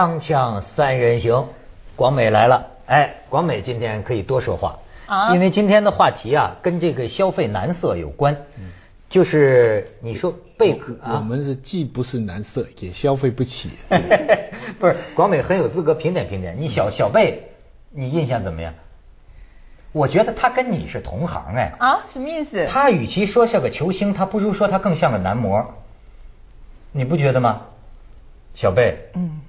张锵三人行，广美来了。哎，广美今天可以多说话啊因为今天的话题啊，跟这个消费男色有关。就是你说贝壳啊，我们是既不是男色，也消费不起。不是广美很有资格评点评点。你小小贝，你印象怎么样？我觉得他跟你是同行哎。啊，什么意思？他与其说像个球星，他不如说他更像个男模，你不觉得吗？小贝，嗯，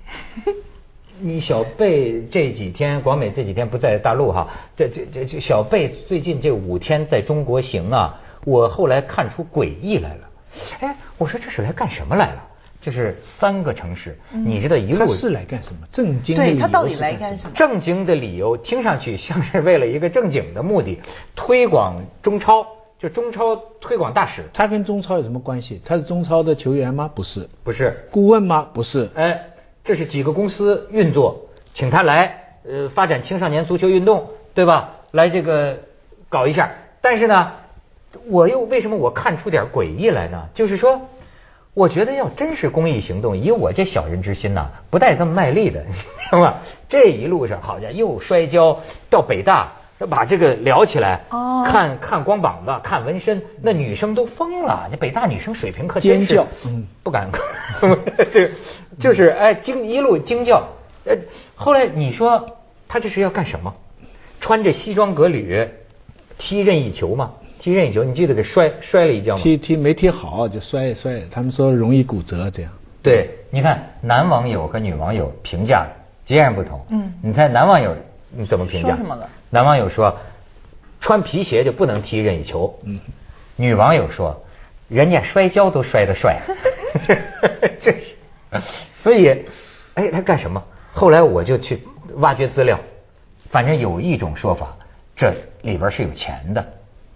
你小贝这几天，广美这几天不在大陆哈，这这这这小贝最近这五天在中国行啊，我后来看出诡异来了。哎，我说这是来干什么来了？这是三个城市，你知道一路他是来干什么？正经的理由对他到底是来干什么？正经的理由听上去像是为了一个正经的目的，推广中超，就中超推广大使，他跟中超有什么关系？他是中超的球员吗？不是。不是？顾问吗？不是。哎，这是几个公司运作，请他来，呃，发展青少年足球运动，对吧？来这个搞一下。但是呢，我又为什么我看出点诡异来呢？就是说，我觉得要真是公益行动，以我这小人之心呐、不带这么卖力的，你知道吗？这一路上好像又摔跤到北大。把这个聊起来，哦看看光膀子，看纹身，那女生都疯了。那北大女生水平可真是尖叫嗯不敢，对，就是哎惊一路惊叫。呃，后来你说他这是要干什么？穿着西装革履踢任意球吗？踢任意球，你记得给摔摔了一跤吗？踢踢没踢好就摔摔，他们说容易骨折这样。对，你看男网友和女网友评价截然不同。嗯你猜男网友你怎么评价？说什么了男网友说，穿皮鞋就不能踢任意球。嗯，女网友说，人家摔跤都摔得帅。这是，所以，哎，他干什么？后来我就去挖掘资料，反正有一种说法，这里边是有钱的，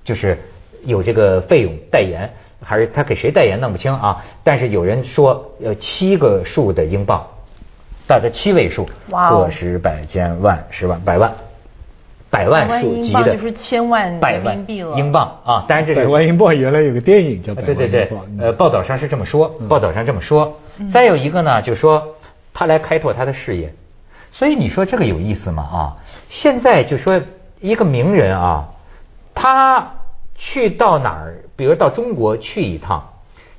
就是有这个费用代言，还是他给谁代言弄不清啊。但是有人说，呃，七个数的英镑，大概七位数，个十百千万十万百万。百万数级的，就是千万百万人民币了英镑啊！当然这是百万英镑原来有个电影叫《百万对对对英镑》，嗯呃，报道上是这么说，报道上这么说。嗯再有一个呢，就说他来开拓他的事业，所以你说这个有意思吗？啊，现在就说一个名人啊，他去到哪儿，比如到中国去一趟，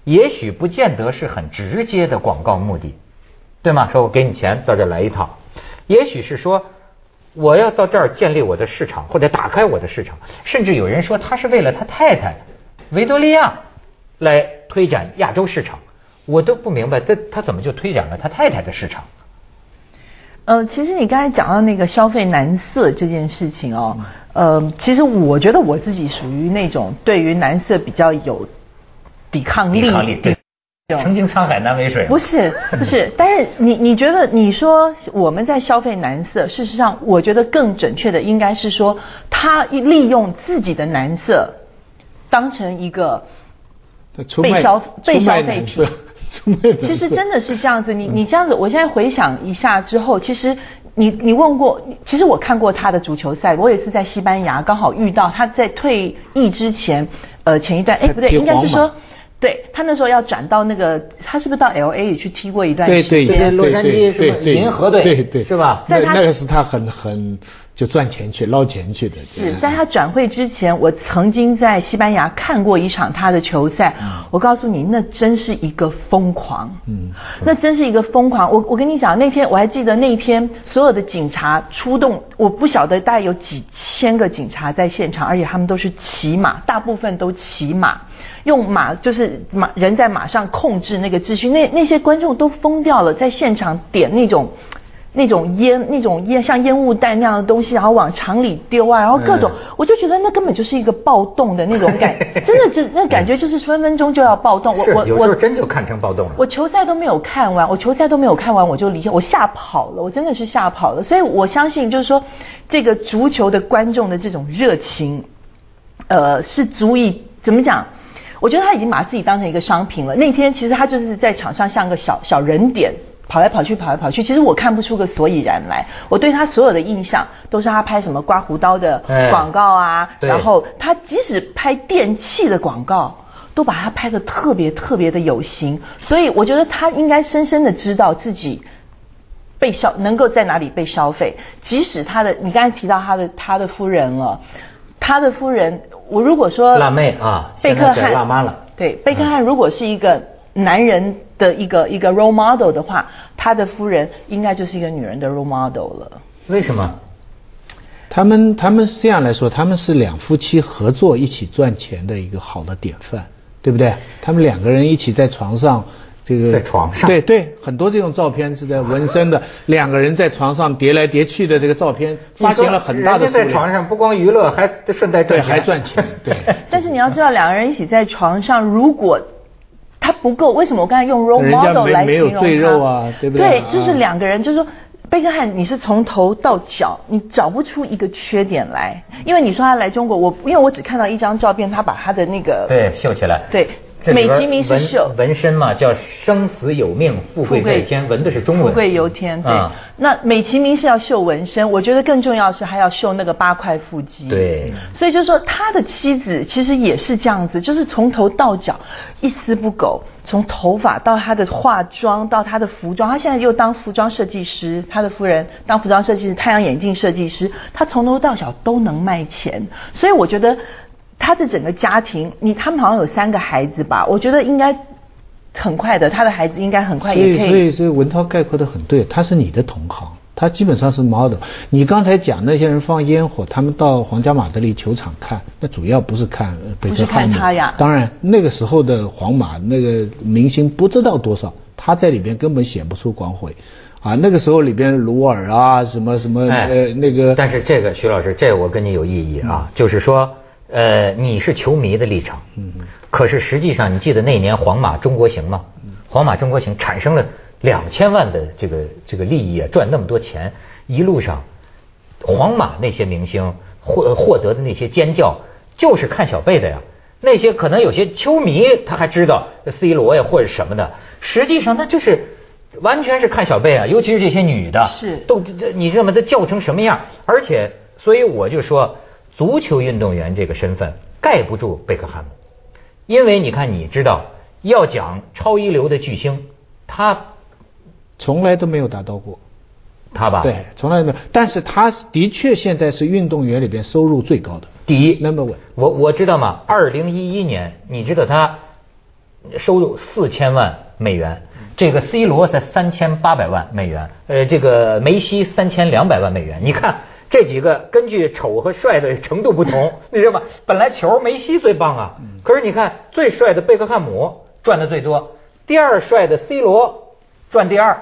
也许不见得是很直接的广告目的，对吗？说我给你钱到这儿来一趟，也许是说。我要到这儿建立我的市场，或者打开我的市场，甚至有人说他是为了他太太维多利亚来推展亚洲市场，我都不明白，他他怎么就推展了他太太的市场？呃，其实你刚才讲到那个消费男色这件事情哦，呃，其实我觉得我自己属于那种对于男色比较有抵抗力，抵曾经沧海难为水。不是不是，但是你你觉得你说我们在消费男色，事实上我觉得更准确的应该是说，他利用自己的男色当成一个被消被消费品其实真的是这样子，你你这样子，我现在回想一下之后，其实你你问过，其实我看过他的足球赛，我也是在西班牙刚好遇到他在退役之前，呃，前一段，哎不对，应该是说。对他那时候要转到那个，他是不是到 L A 也去踢过一段时间？对对对洛杉矶对什么对对银河队对对是吧？那个是他很很就赚钱去捞钱去的。是在他转会之前，我曾经在西班牙看过一场他的球赛。我告诉你，那真是一个疯狂。嗯那真是一个疯狂。我我跟你讲，那天我还记得那一天所有的警察出动，我不晓得大概有几千个警察在现场，而且他们都是骑马，大部分都骑马，用马就是马人在马上控制那个秩序。那那些观众都疯掉了，在现场点那种。那种烟，那种烟像烟雾弹那样的东西，然后往场里丢啊，然后各种，嗯我就觉得那根本就是一个暴动的那种感，真的就那感觉就是分分钟就要暴动。我是有时我我候真就看成暴动了。我球赛都没有看完，我球赛都没有看完，我就离开，我吓跑了，我真的是吓跑了。所以我相信，就是说，这个足球的观众的这种热情，呃，是足以怎么讲？我觉得他已经把自己当成一个商品了。那天其实他就是在场上像个小小人点。跑来跑去，跑来跑去，其实我看不出个所以然来。我对他所有的印象都是他拍什么刮胡刀的哎广告啊，对然后他即使拍电器的广告，都把他拍的特别特别的有型，所以我觉得他应该深深的知道自己被消能够在哪里被消费。即使他的，你刚才提到他的他的夫人了，他的夫人，我如果说辣妹啊，贝克汉辣妈了。对，贝克汉如果是一个男人的一个一个 role model 的话，他的夫人应该就是一个女人的 role model 了。为什么？他们他们是这样来说，他们是两夫妻合作一起赚钱的一个好的典范，对不对？他们两个人一起在床上，这个在床上对对，很多这种照片是在纹身的，两个人在床上叠来叠去的这个照片，发行了很大的人家数，在床上不光娱乐，还顺带对赚钱，还赚钱，对。但是你要知道，两个人一起在床上，如果他不够，为什么我刚才用 role model 来形容他？赘肉啊对不对对啊，就是两个人，就是说。贝克汉，你是从头到脚，你找不出一个缺点来，因为你说他来中国，我因为我只看到一张照片，他把他的那个对秀起来。对这美其名是纹绣纹身嘛，叫生死有命，富贵在天，纹的是中文。富贵由天，对。啊那美其名是要秀纹身，我觉得更重要是还要秀那个八块腹肌。对所以就是说，他的妻子其实也是这样子，就是从头到脚一丝不苟，从头发到他的化妆到他的服装，他现在又当服装设计师，他的夫人当服装设计师、太阳眼镜设计师，他从头到脚都能卖钱。所以我觉得他的整个家庭，你他们好像有三个孩子吧？我觉得应该很快的，他的孩子应该很快所以，也可所以，所以文涛概括的很对，他是你的同行，他基本上是 model。你刚才讲那些人放烟火，他们到皇家马德里球场看，那主要不是看呃贝不是克汉姆，看他呀当然，那个时候的皇马那个明星不知道多少，他在里边根本显不出光辉。啊，那个时候里边鲁尔啊，什么什么、哎呃那个，但是这个徐老师，这我跟你有异议啊，就是说，呃，你是球迷的立场，嗯嗯可是实际上，你记得那年皇马中国行吗？皇马中国行产生了两千万的这个这个利益啊，赚那么多钱，一路上，皇马那些明星获获得的那些尖叫，就是看小贝的呀。那些可能有些球迷他还知道 C 罗呀或者什么的，实际上那就是完全是看小贝啊，尤其是这些女的，是都你知道吗？他叫成什么样？而且，所以我就说，足球运动员这个身份盖不住贝克汉姆，因为你看，你知道，要讲超一流的巨星，他从来都没有达到过。他吧，对，从来没有。但是他的确现在是运动员里边收入最高的。第一 Number one 我我知道嘛？二零一一年，你知道他收入四千万美元，这个 C 罗才三千八百万美元，呃，这个梅西三千两百万美元。你看这几个根据丑和帅的程度不同，你知道吗？本来球梅西最棒啊，可是你看最帅的贝克汉姆赚的最多，第二帅的 C 罗赚第二，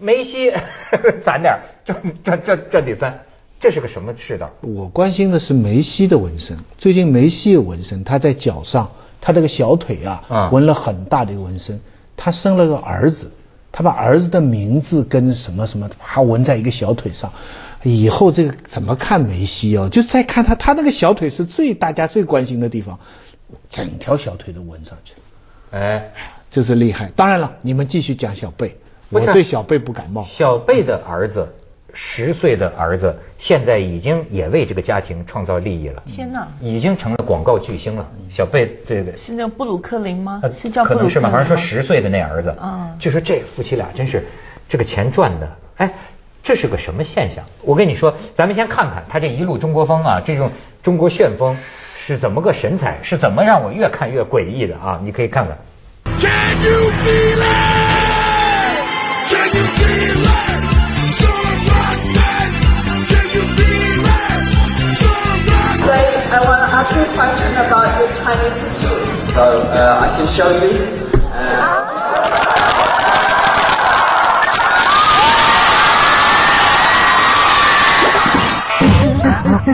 梅西 攒点儿赚赚赚赚第三，这是个什么世道？我关心的是梅西的纹身。最近梅西有纹身，他在脚上，他这个小腿啊，嗯纹了很大的一个纹身。他生了个儿子，他把儿子的名字跟什么什么，他纹在一个小腿上。以后这个怎么看梅西哦？就再看他，他那个小腿是最大家最关心的地方，整条小腿都纹上去了，哎。就是厉害。当然了，你们继续讲小贝，我对小贝不感冒。小贝的儿子，十岁的儿子，现在已经也为这个家庭创造利益了，天哪，已经成了广告巨星了。小贝这个是那布鲁克林吗呃？是叫布鲁克林可能是吧？好像说十岁的那儿子，嗯就说这夫妻俩真是这个钱赚的，哎，这是个什么现象？我跟你说，咱们先看看他这一路中国风啊，这种中国旋风是怎么个神采，是怎么让我越看越诡异的啊？你可以看看。Can you feel it? Can you feel it? Soul rock band. Can you feel it? Soul rock Today, I want to ask you a question about your Chinese food. So uh, I can show you. 这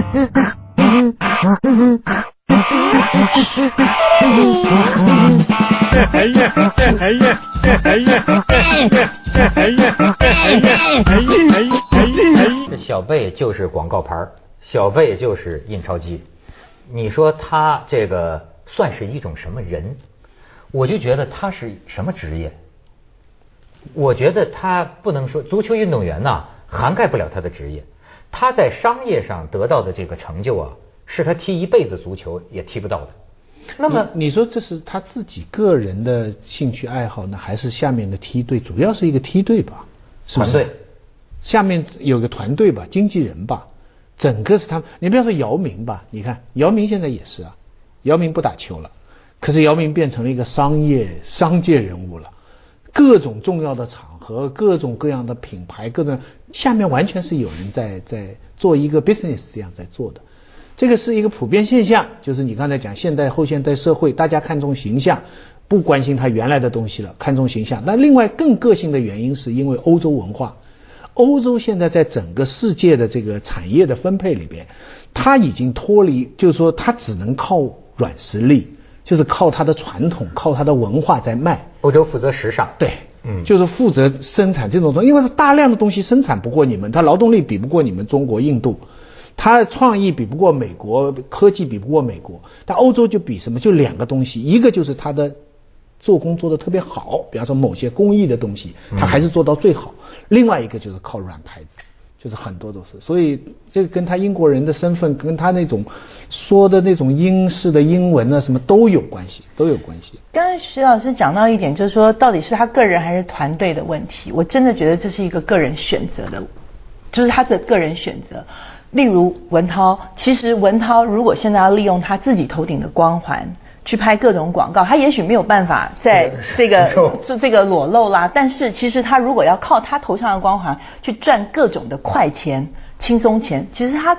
小贝就是广告牌小贝就是印钞机。你说他这个算是一种什么人？我就觉得他是什么职业？我觉得他不能说足球运动员呐、涵盖不了他的职业。他在商业上得到的这个成就啊，是他踢一辈子足球也踢不到的。那么你你说这是他自己个人的兴趣爱好呢，还是下面的梯队？主要是一个梯队吧，是不是？团队下面有个团队吧，经纪人吧，整个是他们。你不要说姚明吧，你看姚明现在也是啊，姚明不打球了，可是姚明变成了一个商业商界人物了，各种重要的场合，各种各样的品牌，各种下面完全是有人在在做一个 business 这样在做的。这个是一个普遍现象，就是你刚才讲现代后现代社会，大家看重形象，不关心他原来的东西了，看重形象。那另外更个性的原因，是因为欧洲文化。欧洲现在在整个世界的这个产业的分配里边，它已经脱离，就是说它只能靠软实力，就是靠它的传统，靠它的文化在卖。欧洲负责时尚，对，嗯就是负责生产这种东西，因为它大量的东西生产不过你们，它劳动力比不过你们中国、印度，它创意比不过美国，科技比不过美国，但欧洲就比什么？就两个东西，一个就是它的做工做得特别好，比方说某些工艺的东西，它还是做到最好；另外一个就是靠软牌子。就是很多都是，所以这个跟他英国人的身份，跟他那种说的那种英式的英文啊，什么都有关系，都有关系。刚才徐老师讲到一点，就是说到底是他个人还是团队的问题。我真的觉得这是一个个人选择的，就是他的个人选择。例如文涛，其实文涛如果现在要利用他自己头顶的光环去拍各种广告，他也许没有办法在 这个这 这个裸露啦。但是其实他如果要靠他头上的光环去赚各种的快钱、轻松钱，其实他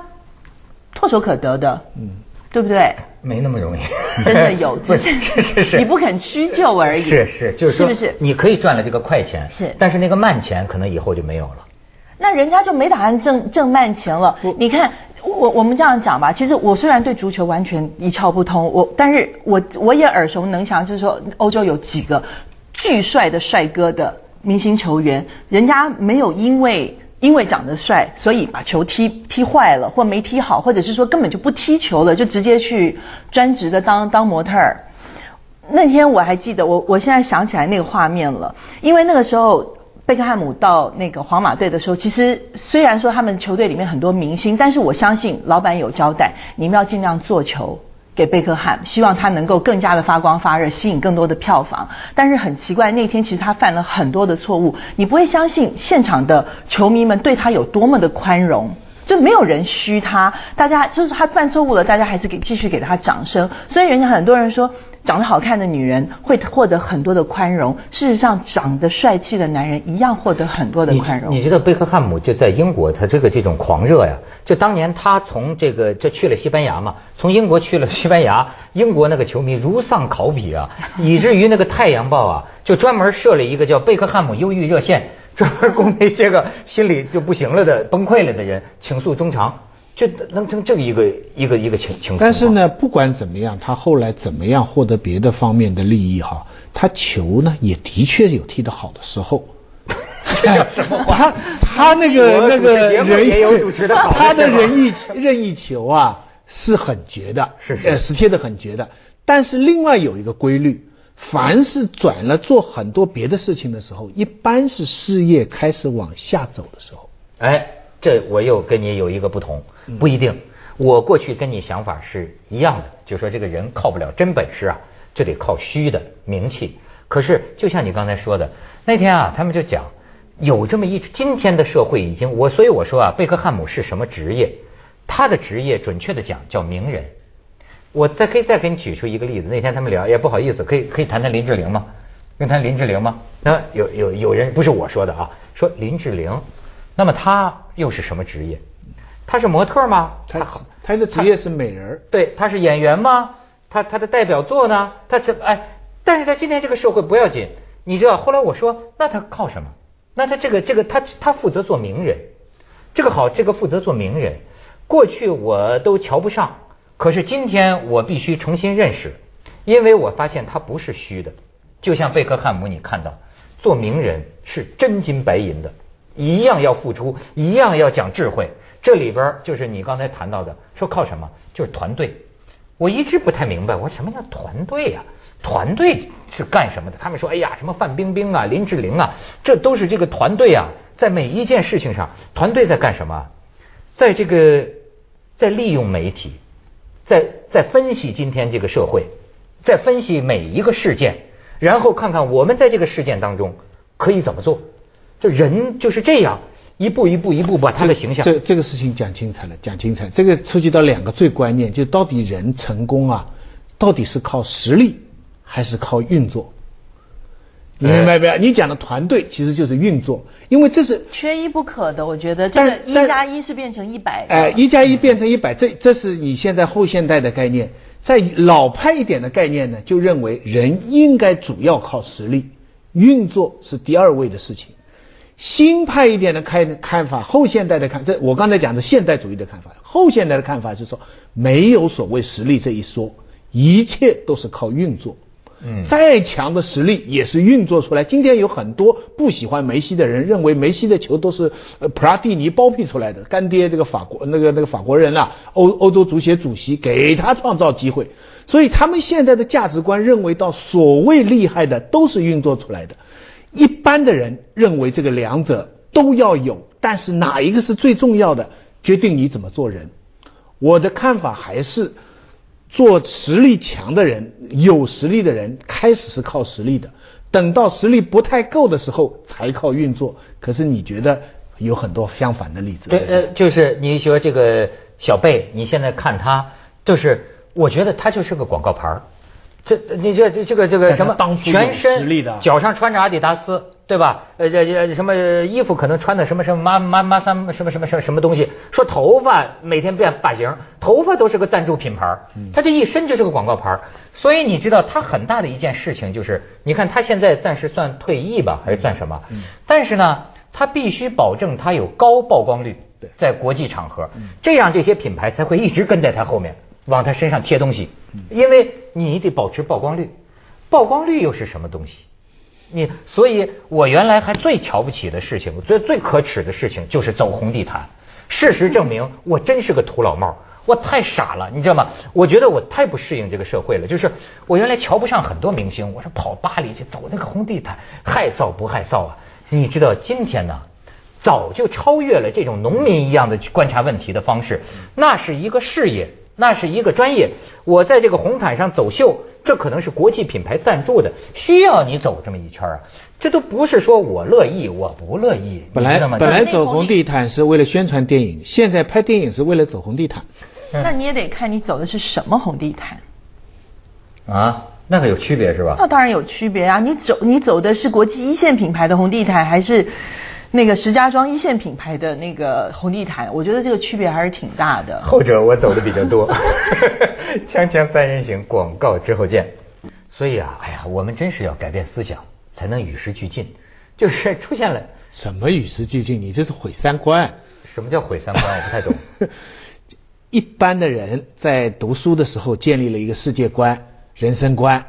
唾手可得的，嗯，对不对？没那么容易，真的有，就是是是是，你不肯屈就而已。是是，就是说，是不是？你可以赚了这个快钱，是但是那个慢钱可能以后就没有了。那人家就没打算挣挣慢钱了。你看，我我们这样讲吧，其实我虽然对足球完全一窍不通，我但是我我也耳熟能详，就是说欧洲有几个巨帅的帅哥的明星球员，人家没有因为。因为长得帅，所以把球踢踢坏了，或没踢好，或者是说根本就不踢球了，就直接去专职的当当模特儿。那天我还记得，我我现在想起来那个画面了，因为那个时候贝克汉姆到那个皇马队的时候，其实虽然说他们球队里面很多明星，但是我相信老板有交代，你们要尽量做球给贝克汉姆，希望他能够更加的发光发热，吸引更多的票房。但是很奇怪，那天其实他犯了很多的错误，你不会相信现场的球迷们对他有多么的宽容。就没有人虚他，大家就是他犯错误了，大家还是给继续给他掌声。所以人家很多人说，长得好看的女人会获得很多的宽容，事实上长得帅气的男人一样获得很多的宽容。你你知道贝克汉姆就在英国，他这个这种狂热呀，就当年他从这个这去了西班牙嘛，从英国去了西班牙，英国那个球迷如丧考妣啊，以至于那个《太阳报》啊，就专门设了一个叫贝克汉姆忧郁热线。专门供那些个心里就不行了的、崩溃了的人倾诉衷肠，这能成这个一个一个一个情情况。但是呢，不管怎么样，他后来怎么样获得别的方面的利益哈，他球呢也的确有踢得好的时候。他他那个那个人也有主持的好，他的任意任意球啊是很绝的，是是呃是贴的很绝的。但是另外有一个规律。凡是转了做很多别的事情的时候，一般是事业开始往下走的时候。哎，这我又跟你有一个不同，不一定。我过去跟你想法是一样的，就说这个人靠不了真本事啊，就得靠虚的名气。可是就像你刚才说的，那天啊，他们就讲有这么一今天的社会已经我，所以我说啊，贝克汉姆是什么职业？他的职业准确的讲叫名人。我再可以再给你举出一个例子。那天他们聊，也不好意思，可以可以谈谈林志玲吗？能谈林志玲吗？那有有有人不是我说的啊，说林志玲，那么她又是什么职业？她是模特吗？她她的职业是美人。对，她是演员吗？她她的代表作呢？她是哎，但是在今天这个社会不要紧，你知道？后来我说，那她靠什么？那她这个这个她她负责做名人，这个好，这个负责做名人。过去我都瞧不上。可是今天我必须重新认识，因为我发现他不是虚的，就像贝克汉姆，你看到做名人是真金白银的，一样要付出，一样要讲智慧。这里边就是你刚才谈到的，说靠什么？就是团队。我一直不太明白，我说什么叫团队呀？团队是干什么的？他们说，哎呀，什么范冰冰啊、林志玲啊，这都是这个团队啊，在每一件事情上，团队在干什么？在这个在利用媒体。在在分析今天这个社会，在分析每一个事件，然后看看我们在这个事件当中可以怎么做。就人就是这样，一步一步一步把他的形象。这这个事情讲精彩了，讲精彩。这个触及到两个最关键，就到底人成功啊，到底是靠实力还是靠运作？你明白没有？你讲的团队其实就是运作，因为这是缺一不可的。我觉得这但个一加一是变成一百的。哎，一加一变成一百，这这是你现在后现代的概念。在老派一点的概念呢，就认为人应该主要靠实力，运作是第二位的事情。新派一点的看看法，后现代的看，这我刚才讲的现代主义的看法，后现代的看法是说，没有所谓实力这一说，一切都是靠运作。嗯再强的实力也是运作出来。今天有很多不喜欢梅西的人，认为梅西的球都是呃普拉蒂尼包庇出来的，干爹这个法国那个那个法国人啊，欧欧洲足协主席给他创造机会，所以他们现在的价值观认为到所谓厉害的都是运作出来的。一般的人认为这个两者都要有，但是哪一个是最重要的，决定你怎么做人。我的看法还是，做实力强的人、有实力的人，开始是靠实力的，等到实力不太够的时候才靠运作。可是你觉得有很多相反的例子？对，呃，就是你说这个小贝，你现在看他，就是我觉得他就是个广告牌儿。这你这这这个这个什么全身实力的脚上穿着阿迪达斯，对吧？呃这这什么衣服可能穿的什么什么妈妈妈三什么什么什么什么东西？说头发每天变发型，头发都是个赞助品牌他这一身就是个广告牌。所以你知道他很大的一件事情就是，你看他现在暂时算退役吧，还是算什么？嗯但是呢，他必须保证他有高曝光率，在国际场合，这样这些品牌才会一直跟在他后面，往他身上贴东西，因为你得保持曝光率，曝光率又是什么东西？你，所以我原来还最瞧不起的事情，最最可耻的事情就是走红地毯。事实证明，我真是个土老帽，我太傻了，你知道吗？我觉得我太不适应这个社会了。就是我原来瞧不上很多明星，我说跑巴黎去走那个红地毯，害臊不害臊啊？你知道今天呢？早就超越了这种农民一样的去观察问题的方式，那是一个事业，那是一个专业。我在这个红毯上走秀，这可能是国际品牌赞助的，需要你走这么一圈啊。这都不是说我乐意，我不乐意。本来你知道吗本来走红地毯是为了宣传电影，现在拍电影是为了走红地毯。那你也得看你走的是什么红地毯。啊，那个有区别是吧？那当然有区别啊！你走你走的是国际一线品牌的红地毯，还是那个石家庄一线品牌的那个红地毯？我觉得这个区别还是挺大的。后者我走的比较多。锵锵三人行，广告之后见。所以啊，哎呀，我们真是要改变思想，才能与时俱进。就是出现了什么与时俱进？你这是毁三观。什么叫毁三观？我不太懂。一般的人在读书的时候建立了一个世界观、人生观。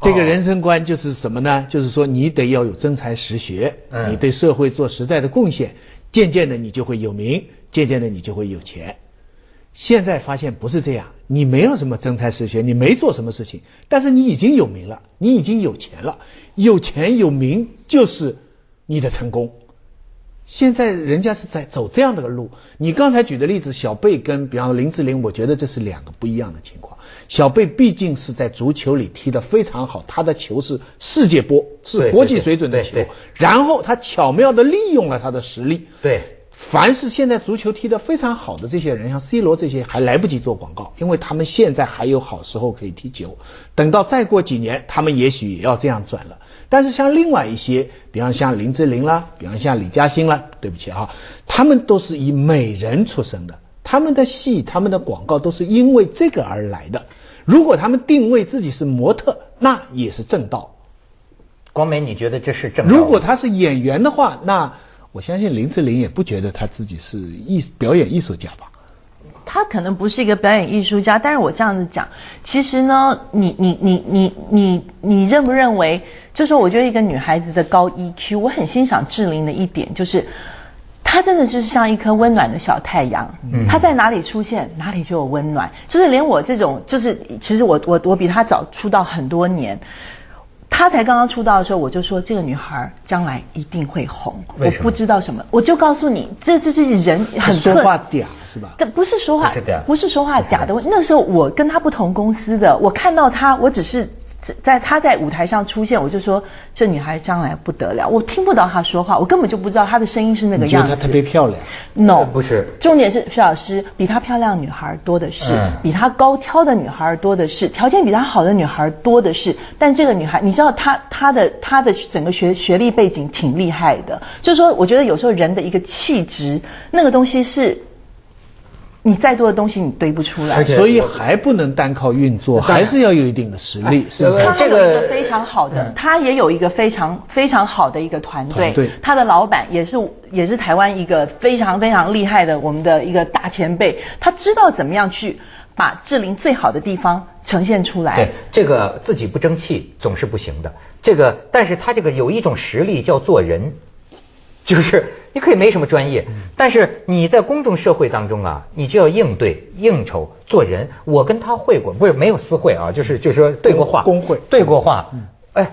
这个哦人生观就是什么呢？就是说你得要有真才实学，嗯你对社会做实在的贡献，渐渐的你就会有名，渐渐的你就会有钱。现在发现不是这样，你没有什么真才实学，你没做什么事情，但是你已经有名了，你已经有钱了，有钱有名就是你的成功。现在人家是在走这样的个路。你刚才举的例子，小贝跟比方说林志玲，我觉得这是两个不一样的情况。小贝毕竟是在足球里踢得非常好，他的球是世界波，是国际水准的球。然后他巧妙地利用了他的实力。对，凡是现在足球踢得非常好的这些人，像 C 罗这些，还来不及做广告，因为他们现在还有好时候可以踢球。等到再过几年，他们也许也要这样转了。但是像另外一些，比方像林志玲啦，比方像李嘉欣啦，对不起啊，他们都是以美人出身的，他们的戏、他们的广告都是因为这个而来的。如果他们定位自己是模特，那也是正道。光美，你觉得这是正道？如果他是演员的话，那我相信林志玲也不觉得他自己是艺表演艺术家吧？他可能不是一个表演艺术家，但是我这样子讲，其实呢，你你你你你你认不认为？就是我觉得一个女孩子的高 EQ，我很欣赏志玲的一点就是。她真的就是像一颗温暖的小太阳，嗯她在哪里出现，哪里就有温暖。就是连我这种，就是其实我我我比她早出道很多年，她才刚刚出道的时候，我就说这个女孩将来一定会红。我不知道什么，我就告诉你，这这是人很说话嗲是吧？这不是说话不是嗲，不是说话嗲的问题。那时候我跟她不同公司的，我看到她，我只是在她在舞台上出现，我就说这女孩将来不得了。我听不到她说话，我根本就不知道她的声音是那个样子。你觉得她特别漂亮？No，不是重点是徐老师比她漂亮的女孩多的是，嗯比她高挑的女孩多的是，条件比她好的女孩多的是。但这个女孩，你知道她她的她的整个学学历背景挺厉害的，就是说，我觉得有时候人的一个气质，那个东西是。你再多的东西你堆不出来，而且所以还不能单靠运作，还是要有一定的实力，哎是不是？他这个有一个非常好的嗯，他也有一个非常非常好的一个团队。团队，他的老板也是也是台湾一个非常非常厉害的我们的一个大前辈，他知道怎么样去把志玲最好的地方呈现出来。对。这个自己不争气总是不行的。这个，但是他这个有一种实力叫做人，就是你可以没什么专业，但是你在公众社会当中啊，你就要应对应酬做人。我跟他会过，不是没有私会啊，就是就是说对过话，公会对过话。哎，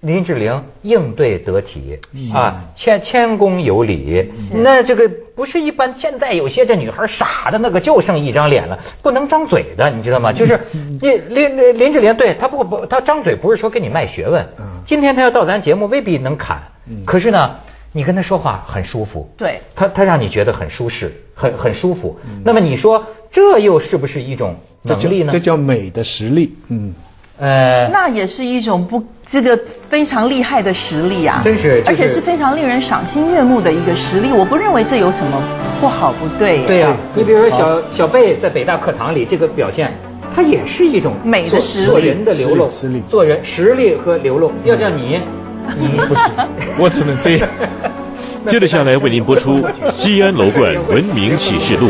林志玲应对得体啊，谦谦恭有礼。那这个不是一般，现在有些这女孩傻的那个就剩一张脸了，不能张嘴的，你知道吗？就是你林林林志玲，对她不不，她张嘴不是说跟你卖学问嗯。今天她要到咱节目，未必能侃嗯，可是呢，你跟他说话很舒服。对他他让你觉得很舒适，很很舒服。那么你说这又是不是一种能力呢这？叫美的实力，嗯。呃，那也是一种不这个非常厉害的实力啊，真是就是而且是非常令人赏心悦目的一个实力。我不认为这有什么不好不对。对呀、对你比如说小小贝在北大课堂里这个表现，他也是一种美的实力做人的流露，实力实力做人实力和流露。要叫你，你不行我只能这样。接着下来为您播出《西安楼冠文明启示录》。